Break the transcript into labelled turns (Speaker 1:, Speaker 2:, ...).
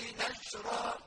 Speaker 1: نشرا